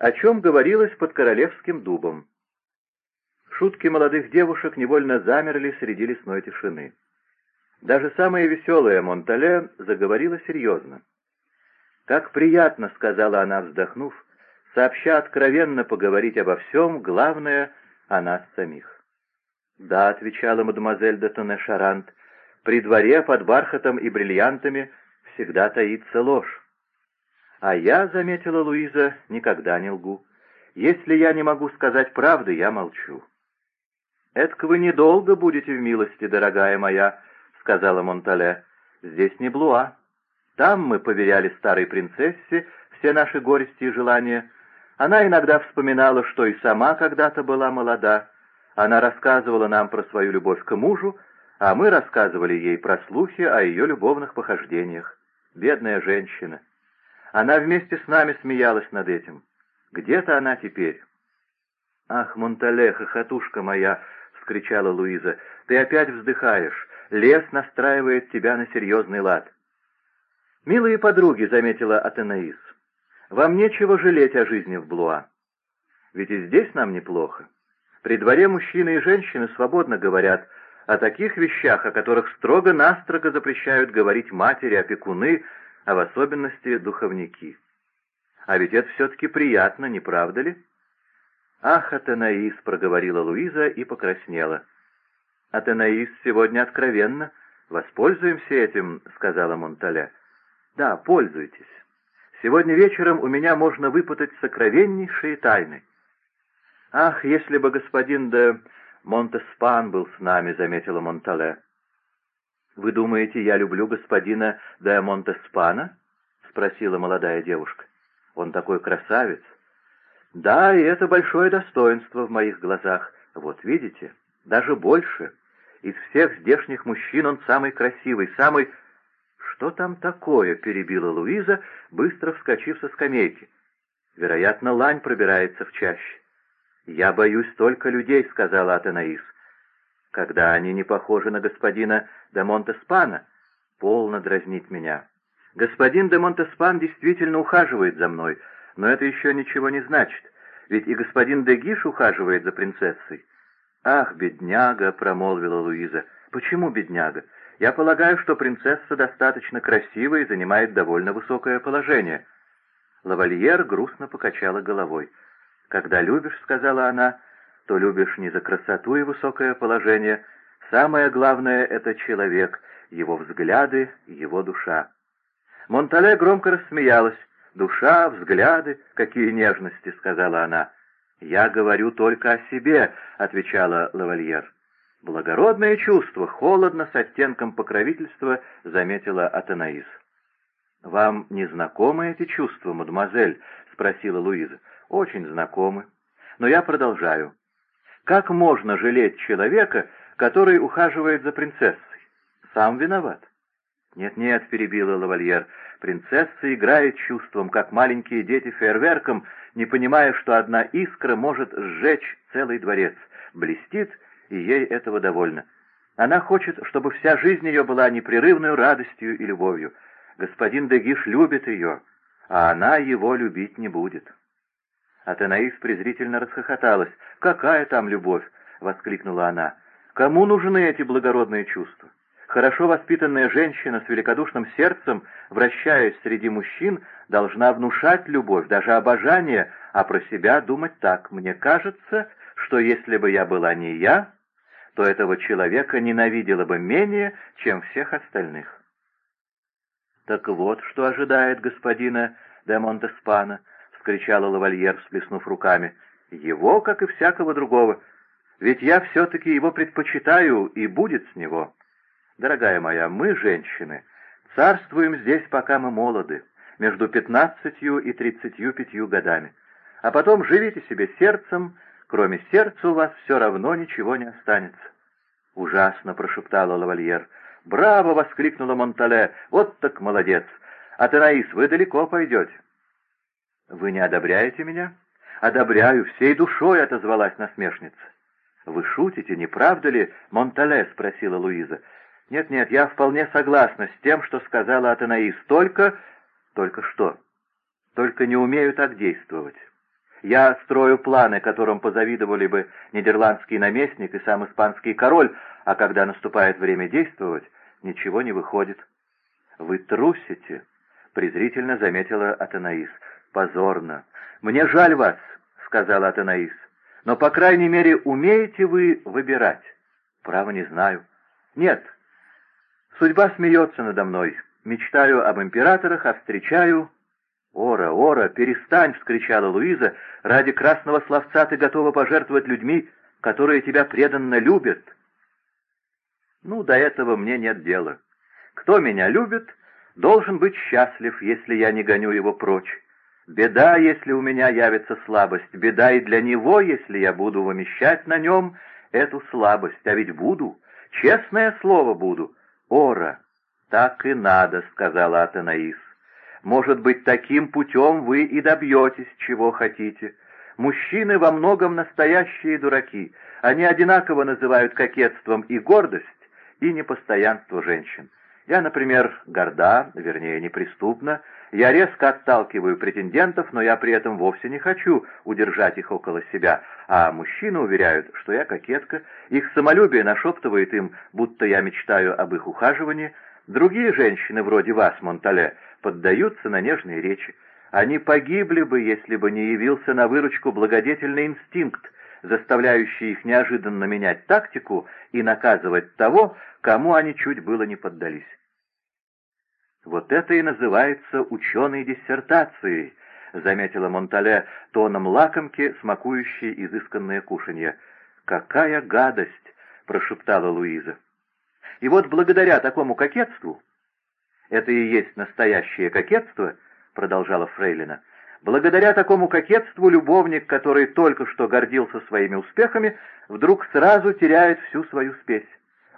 о чем говорилось под королевским дубом. Шутки молодых девушек невольно замерли среди лесной тишины. Даже самая веселая Монтале заговорила серьезно. «Как приятно», — сказала она, вздохнув, сообща откровенно поговорить обо всем, главное — о нас самих. «Да», — отвечала мадемуазель де Тоне-Шарант, — «при дворе под бархатом и бриллиантами всегда таится ложь». «А я», — заметила Луиза, — «никогда не лгу. Если я не могу сказать правды, я молчу». «Эдак вы недолго будете в милости, дорогая моя», — сказала Монтале. «Здесь не Блуа. Там мы поверяли старой принцессе все наши горести и желания. Она иногда вспоминала, что и сама когда-то была молода. Она рассказывала нам про свою любовь к мужу, а мы рассказывали ей про слухи о ее любовных похождениях. Бедная женщина. Она вместе с нами смеялась над этим. Где-то она теперь. «Ах, Монтале, хохотушка моя!» — вскричала Луиза. «Ты опять вздыхаешь. Лес настраивает тебя на серьезный лад». «Милые подруги», — заметила Атенаис, — «вам нечего жалеть о жизни в Блуа. Ведь и здесь нам неплохо. При дворе мужчины и женщины свободно говорят о таких вещах, о которых строго-настрого запрещают говорить матери, опекуны, а в особенности духовники. А ведь это все-таки приятно, не правда ли?» «Ах, Атенаис!» — проговорила Луиза и покраснела. «Атенаис сегодня откровенно. Воспользуемся этим», — сказала Монталя. «Да, пользуйтесь. Сегодня вечером у меня можно выпутать сокровеннейшие тайны». «Ах, если бы господин де Монтеспан был с нами», — заметила Монтале. «Вы думаете, я люблю господина де Монтеспана?» — спросила молодая девушка. «Он такой красавец». Да, и это большое достоинство в моих глазах. Вот видите, даже больше. Из всех здешних мужчин он самый красивый, самый... «Что там такое?» — перебила Луиза, быстро вскочив со скамейки. «Вероятно, лань пробирается в чаще». «Я боюсь только людей», — сказала Атанаис. «Когда они не похожи на господина де Монтеспана, полно дразнить меня. Господин де Монтеспан действительно ухаживает за мной, но это еще ничего не значит, ведь и господин Дегиш ухаживает за принцессой. «Ах, бедняга!» — промолвила Луиза. «Почему бедняга? Я полагаю, что принцесса достаточно красива и занимает довольно высокое положение». Лавальер грустно покачала головой. «Когда любишь, — сказала она, — то любишь не за красоту и высокое положение. Самое главное — это человек, его взгляды, его душа». Монтале громко рассмеялась. «Душа, взгляды, какие нежности!» — сказала она. «Я говорю только о себе», — отвечала лавальер. «Благородное чувство, холодно, с оттенком покровительства», — заметила Атанаис. «Вам не знакомы эти чувства, мадемуазель?» — спросила Луиза. «Очень знакомы. Но я продолжаю. Как можно жалеть человека, который ухаживает за принцессой? Сам виноват». «Нет-нет», — перебила лавальер, — «принцесса играет чувством, как маленькие дети фейерверком, не понимая, что одна искра может сжечь целый дворец. Блестит, и ей этого довольно. Она хочет, чтобы вся жизнь ее была непрерывной радостью и любовью. Господин Дегиш любит ее, а она его любить не будет». Атенаис презрительно расхохоталась. «Какая там любовь?» — воскликнула она. «Кому нужны эти благородные чувства? Хорошо воспитанная женщина с великодушным сердцем, вращаясь среди мужчин, должна внушать любовь, даже обожание, а про себя думать так. Мне кажется, что если бы я была не я, то этого человека ненавидела бы менее, чем всех остальных. «Так вот, что ожидает господина де Монтеспана», — вскричала лавальер, всплеснув руками. «Его, как и всякого другого. Ведь я все-таки его предпочитаю, и будет с него». Дорогая моя, мы, женщины, царствуем здесь, пока мы молоды, между пятнадцатью и тридцатью пятью годами. А потом живите себе сердцем, кроме сердца у вас все равно ничего не останется. «Ужасно!» — прошептала лавальер. «Браво!» — воскликнула Монтале. «Вот так молодец! А Тераис, вы далеко пойдете!» «Вы не одобряете меня?» «Одобряю, всей душой!» — отозвалась насмешница. «Вы шутите, не правда ли?» — Монтале спросила Луиза. Нет-нет, я вполне согласна с тем, что сказала Атанаис. Только... Только что? Только не умею так действовать. Я строю планы, которым позавидовали бы нидерландский наместник и сам испанский король, а когда наступает время действовать, ничего не выходит. «Вы трусите», — презрительно заметила Атанаис. «Позорно. Мне жаль вас», — сказала Атанаис. «Но, по крайней мере, умеете вы выбирать?» «Право не знаю». «Нет. Судьба смеется надо мной. Мечтаю об императорах, а встречаю «Ора, Ора, перестань!» — вскричала Луиза. «Ради красного словца ты готова пожертвовать людьми, которые тебя преданно любят». «Ну, до этого мне нет дела. Кто меня любит, должен быть счастлив, если я не гоню его прочь. Беда, если у меня явится слабость, беда и для него, если я буду вымещать на нем эту слабость. А ведь буду, честное слово буду. Ора, так и надо», — сказала Атанаис. Может быть, таким путем вы и добьетесь, чего хотите. Мужчины во многом настоящие дураки. Они одинаково называют кокетством и гордость, и непостоянство женщин. Я, например, горда, вернее, неприступна. Я резко отталкиваю претендентов, но я при этом вовсе не хочу удержать их около себя. А мужчины уверяют, что я кокетка. Их самолюбие нашептывает им, будто я мечтаю об их ухаживании. Другие женщины, вроде вас, Монтале, поддаются на нежные речи. Они погибли бы, если бы не явился на выручку благодетельный инстинкт, заставляющий их неожиданно менять тактику и наказывать того, кому они чуть было не поддались. «Вот это и называется ученой диссертацией», — заметила Монтале тоном лакомки, смакующей изысканное кушанье. «Какая гадость!» — прошептала Луиза. «И вот благодаря такому кокетству это и есть настоящее кокетство, продолжала Фрейлина. Благодаря такому кокетству любовник, который только что гордился своими успехами, вдруг сразу теряет всю свою спесь.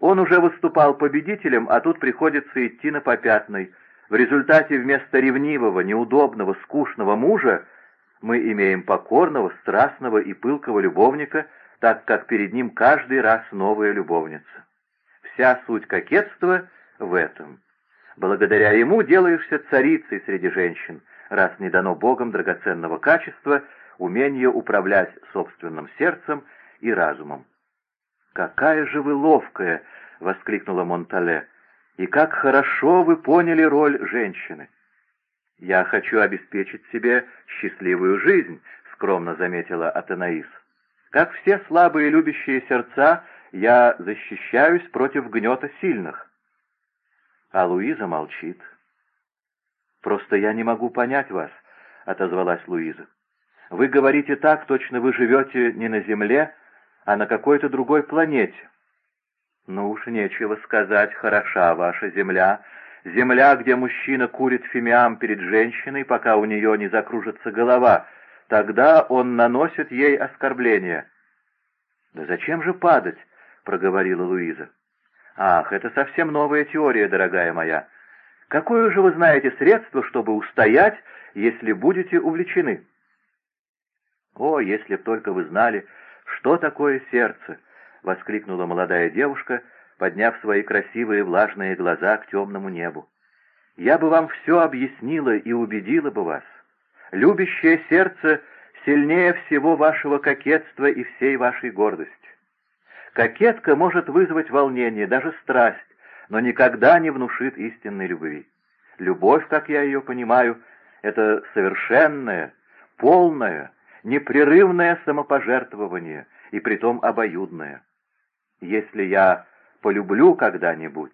Он уже выступал победителем, а тут приходится идти на попятной. В результате вместо ревнивого, неудобного, скучного мужа мы имеем покорного, страстного и пылкого любовника, так как перед ним каждый раз новая любовница. Вся суть кокетства в этом. Благодаря ему делаешься царицей среди женщин, раз не дано Богом драгоценного качества, умение управлять собственным сердцем и разумом. «Какая же вы ловкая!» — воскликнула Монтале. «И как хорошо вы поняли роль женщины!» «Я хочу обеспечить себе счастливую жизнь», — скромно заметила Атанаис. «Как все слабые любящие сердца, я защищаюсь против гнета сильных. А Луиза молчит. «Просто я не могу понять вас», — отозвалась Луиза. «Вы говорите так, точно вы живете не на Земле, а на какой-то другой планете». «Ну уж нечего сказать, хороша ваша Земля. Земля, где мужчина курит фимиам перед женщиной, пока у нее не закружится голова. Тогда он наносит ей оскорбление». «Да зачем же падать?» — проговорила Луиза. «Ах, это совсем новая теория, дорогая моя. Какое же вы знаете средство, чтобы устоять, если будете увлечены?» «О, если б только вы знали, что такое сердце!» — воскликнула молодая девушка, подняв свои красивые влажные глаза к темному небу. «Я бы вам все объяснила и убедила бы вас. Любящее сердце сильнее всего вашего кокетства и всей вашей гордости. Кокетка может вызвать волнение, даже страсть, но никогда не внушит истинной любви. Любовь, как я ее понимаю, это совершенное, полное, непрерывное самопожертвование, и притом обоюдное. Если я полюблю когда-нибудь,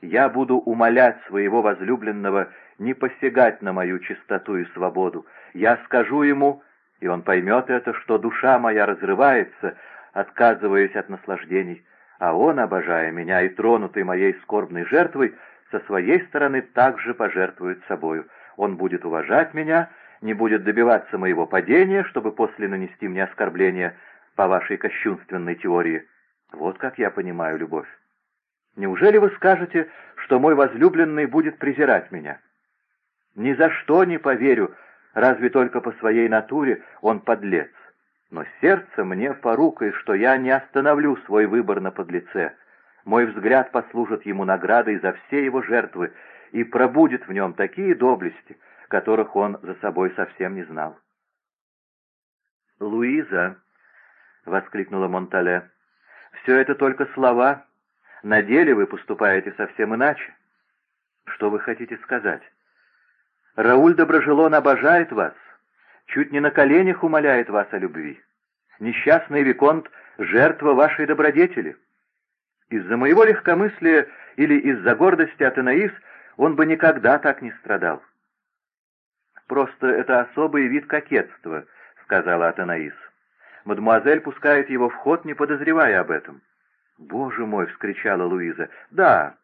я буду умолять своего возлюбленного не посягать на мою чистоту и свободу. Я скажу ему, и он поймет это, что душа моя разрывается, отказываясь от наслаждений, а он, обожая меня и тронутый моей скорбной жертвой, со своей стороны также пожертвует собою. Он будет уважать меня, не будет добиваться моего падения, чтобы после нанести мне оскорбление по вашей кощунственной теории. Вот как я понимаю любовь. Неужели вы скажете, что мой возлюбленный будет презирать меня? Ни за что не поверю, разве только по своей натуре он подлец. Но сердце мне порукой, что я не остановлю свой выбор на подлеце. Мой взгляд послужит ему наградой за все его жертвы и пробудет в нем такие доблести, которых он за собой совсем не знал. «Луиза!» — воскликнула Монтале. «Все это только слова. На деле вы поступаете совсем иначе. Что вы хотите сказать? Рауль Доброжелон обожает вас, чуть не на коленях умоляет вас о любви. Несчастный Виконт — жертва вашей добродетели. Из-за моего легкомыслия или из-за гордости Атенаис он бы никогда так не страдал. «Просто это особый вид кокетства», — сказала Атанаис. «Мадемуазель пускает его в ход, не подозревая об этом». «Боже мой!» — вскричала Луиза. «Да,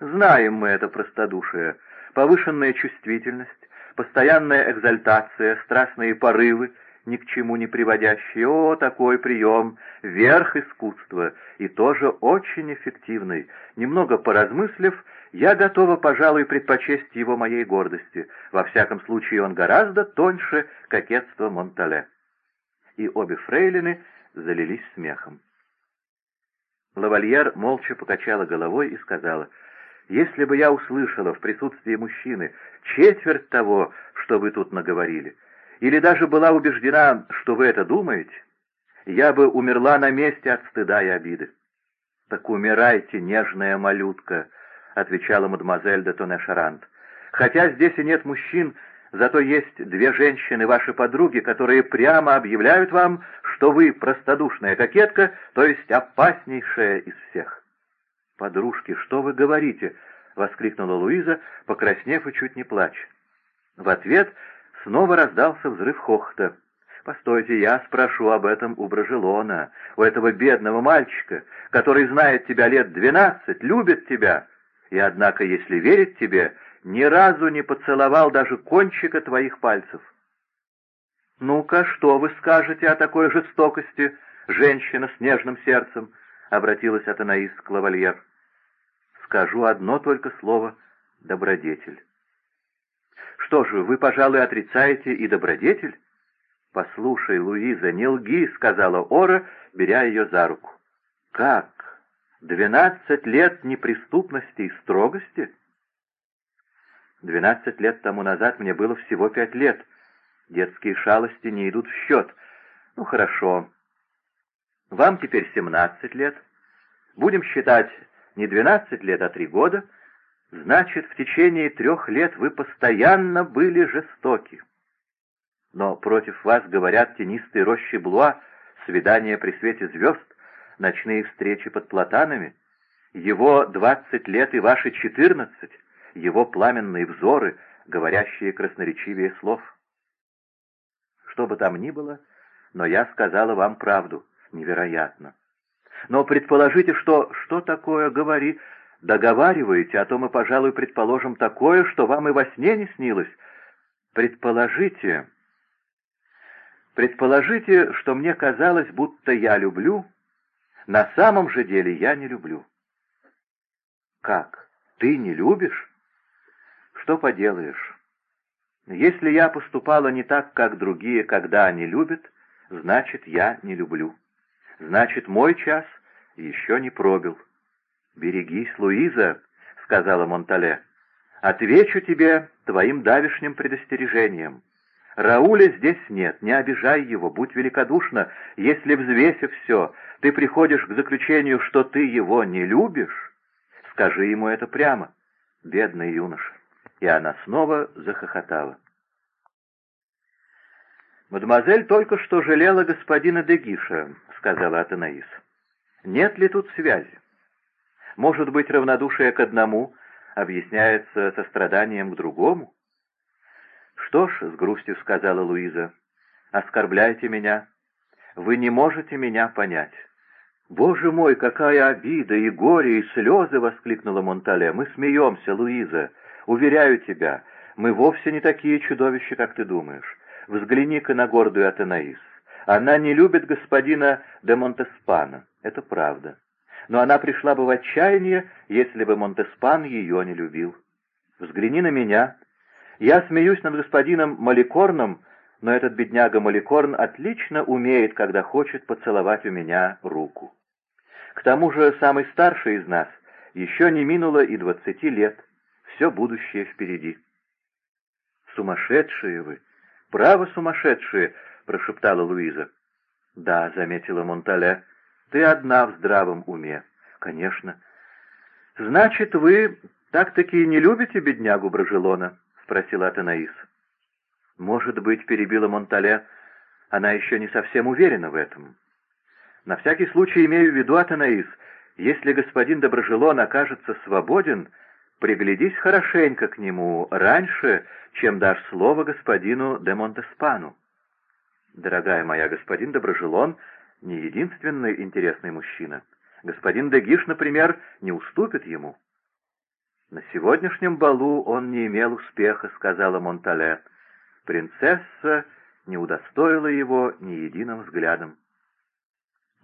знаем мы это простодушие. Повышенная чувствительность, постоянная экзальтация, страстные порывы, ни к чему не приводящие. О, такой прием! Верх искусства! И тоже очень эффективный. Немного поразмыслив, я готова, пожалуй, предпочесть его моей гордости. Во всяком случае, он гораздо тоньше кокетства Монтале. И обе фрейлины залились смехом. Лавальер молча покачала головой и сказала, «Если бы я услышала в присутствии мужчины четверть того, что вы тут наговорили, или даже была убеждена, что вы это думаете, я бы умерла на месте от стыда и обиды». «Так умирайте, нежная малютка», — отвечала мадемуазель де Тоне-Шарант. «Хотя здесь и нет мужчин, зато есть две женщины, ваши подруги, которые прямо объявляют вам, что вы простодушная кокетка, то есть опаснейшая из всех». «Подружки, что вы говорите?» — воскликнула Луиза, покраснев и чуть не плача. В ответ снова раздался взрыв хохота. «Постойте, я спрошу об этом у Брожелона, у этого бедного мальчика, который знает тебя лет двенадцать, любит тебя, и, однако, если верить тебе, ни разу не поцеловал даже кончика твоих пальцев». «Ну-ка, что вы скажете о такой жестокости, женщина с нежным сердцем?» — обратилась Атанаис к лавальер. «Скажу одно только слово — добродетель». «Что же, вы, пожалуй, отрицаете и добродетель?» «Послушай, Луиза, не лги», — сказала Ора, беря ее за руку. «Как? Двенадцать лет неприступности и строгости?» «Двенадцать лет тому назад мне было всего пять лет. Детские шалости не идут в счет. Ну, хорошо. Вам теперь семнадцать лет. Будем считать не двенадцать лет, а три года. Значит, в течение трех лет вы постоянно были жестоки. Но против вас говорят тенистые рощи Блуа, свидания при свете звезд, ночные встречи под платанами, его двадцать лет и ваши четырнадцать, его пламенные взоры, говорящие красноречивее слов. Что бы там ни было, но я сказала вам правду. Невероятно. Но предположите, что... Что такое, говори... Договариваете, а то мы, пожалуй, предположим такое, что вам и во сне не снилось. Предположите... Предположите, что мне казалось, будто я люблю, на самом же деле я не люблю. Как? Ты не любишь? Что поделаешь? Если я поступала не так, как другие, когда они любят, значит, я не люблю. Значит, мой час еще не пробил. «Берегись, Луиза», — сказала Монтале. «Отвечу тебе твоим давишним предостережением. Рауля здесь нет, не обижай его, будь великодушна. Если, взвесив все, ты приходишь к заключению, что ты его не любишь, скажи ему это прямо, бедный юноша. И она снова захохотала. «Мадемуазель только что жалела господина Дегиша», — сказала Атанаис. «Нет ли тут связи? Может быть, равнодушие к одному объясняется состраданием к другому?» «Что ж», — с грустью сказала Луиза, — «оскорбляйте меня. Вы не можете меня понять». «Боже мой, какая обида и горе, и слезы!» — воскликнула Монтале. «Мы смеемся, Луиза. Уверяю тебя, мы вовсе не такие чудовища, как ты думаешь. Взгляни-ка на гордую Атенаис. Она не любит господина де Монтеспана. Это правда. Но она пришла бы в отчаяние, если бы Монтеспан ее не любил. Взгляни на меня. Я смеюсь над господином Маликорном, но этот бедняга Маликорн отлично умеет, когда хочет поцеловать у меня руку. К тому же самый старший из нас еще не минуло и двадцати лет. Все будущее впереди. «Сумасшедшие вы! Право сумасшедшие!» — прошептала Луиза. «Да», — заметила Монтале, — «ты одна в здравом уме». «Конечно». «Значит, вы так-таки не любите беднягу Брожелона?» — спросила Атанаис. «Может быть, — перебила Монтале, — она еще не совсем уверена в этом. На всякий случай имею в виду, Атанаис, если господин Доброжелон окажется свободен, приглядись хорошенько к нему раньше, чем дашь слово господину де Монтеспану. Дорогая моя, господин Доброжелон не единственный интересный мужчина. Господин Дегиш, например, не уступит ему. «На сегодняшнем балу он не имел успеха», — сказала Монтале. Принцесса не удостоила его ни единым взглядом.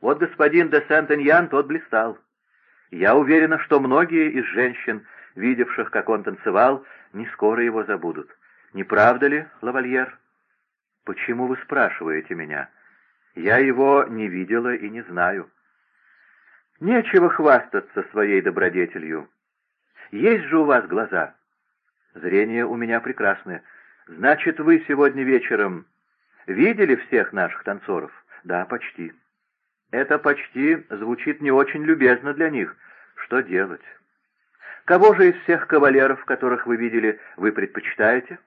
Вот господин де Сент-Эньян тот блистал. Я уверена, что многие из женщин, видевших, как он танцевал, не скоро его забудут. Не правда ли, лавальер? Почему вы спрашиваете меня? Я его не видела и не знаю. Нечего хвастаться своей добродетелью. Есть же у вас глаза. Зрение у меня прекрасное. Значит, вы сегодня вечером видели всех наших танцоров? Да, почти. Это почти звучит не очень любезно для них. Что делать? Кого же из всех кавалеров, которых вы видели, вы предпочитаете?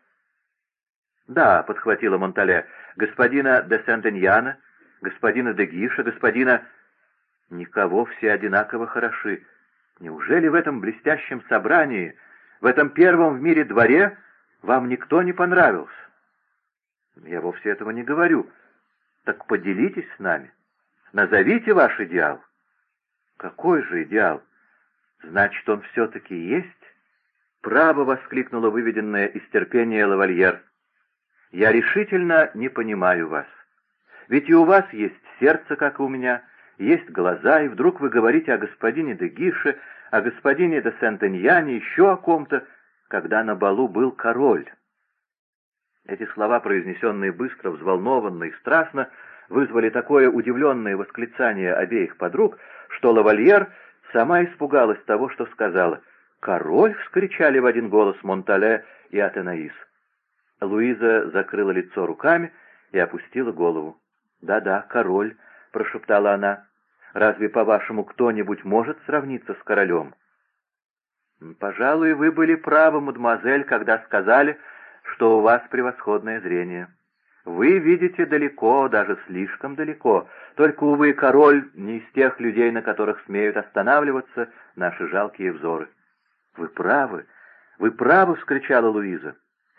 Да, подхватила Монтале, господина де Сент-Эньяна, господина де Гиша, господина... Никого все одинаково хороши. Неужели в этом блестящем собрании, в этом первом в мире дворе, вам никто не понравился? Я вовсе этого не говорю. Так поделитесь с нами. Назовите ваш идеал. Какой же идеал? Значит, он все-таки есть? Право, — воскликнула выведенная из терпения лавальер. Я решительно не понимаю вас. Ведь и у вас есть сердце, как у меня, есть глаза, и вдруг вы говорите о господине де Гише, о господине де Сент-Эньяне, еще о ком-то, когда на балу был король. Эти слова, произнесенные быстро, взволнованно и страстно, вызвали такое удивленное восклицание обеих подруг, что лавальер сама испугалась того, что сказала. «Король!» — вскричали в один голос Монтале и Атенаис. Луиза закрыла лицо руками и опустила голову. «Да-да, король», — прошептала она. «Разве, по-вашему, кто-нибудь может сравниться с королем?» «Пожалуй, вы были правы, мадемуазель, когда сказали, что у вас превосходное зрение. Вы видите далеко, даже слишком далеко. Только, увы, король не из тех людей, на которых смеют останавливаться наши жалкие взоры. «Вы правы, вы правы!» — вскричала Луиза.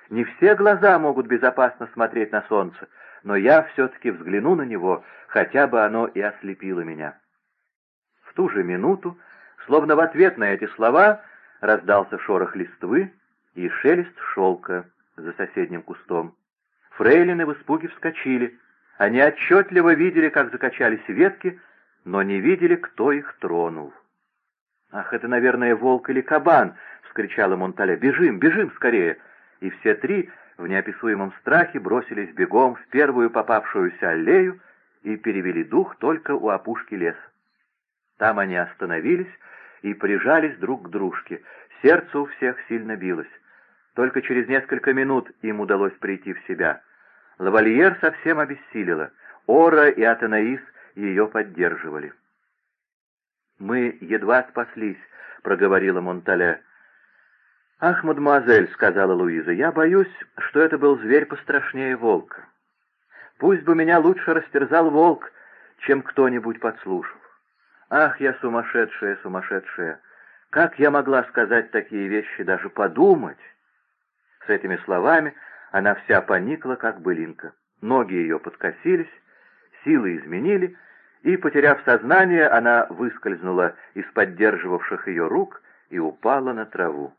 «Не все глаза могут безопасно смотреть на солнце, но я все-таки взгляну на него, хотя бы оно и ослепило меня». В ту же минуту, словно в ответ на эти слова, раздался шорох листвы и шелест шелка за соседним кустом. Фрейлины в испуге вскочили. Они отчетливо видели, как закачались ветки, но не видели, кто их тронул. «Ах, это, наверное, волк или кабан!» — вскричала Монтале. «Бежим, бежим скорее!» И все три в неописуемом страхе бросились бегом в первую попавшуюся аллею и перевели дух только у опушки леса. Там они остановились и прижались друг к дружке. Сердце у всех сильно билось. Только через несколько минут им удалось прийти в себя. Лавальер совсем обессилила. Ора и Атанаис ее поддерживали. «Мы едва спаслись», — проговорила Монтале. «Ах, мадемуазель», — сказала Луиза, — «я боюсь, что это был зверь пострашнее волка. Пусть бы меня лучше растерзал волк, чем кто-нибудь подслушал. Ах, я сумасшедшая, сумасшедшая! Как я могла сказать такие вещи, даже подумать?» С этими словами она вся поникла, как былинка. Ноги ее подкосились, силы изменили, и, потеряв сознание, она выскользнула из поддерживавших ее рук и упала на траву.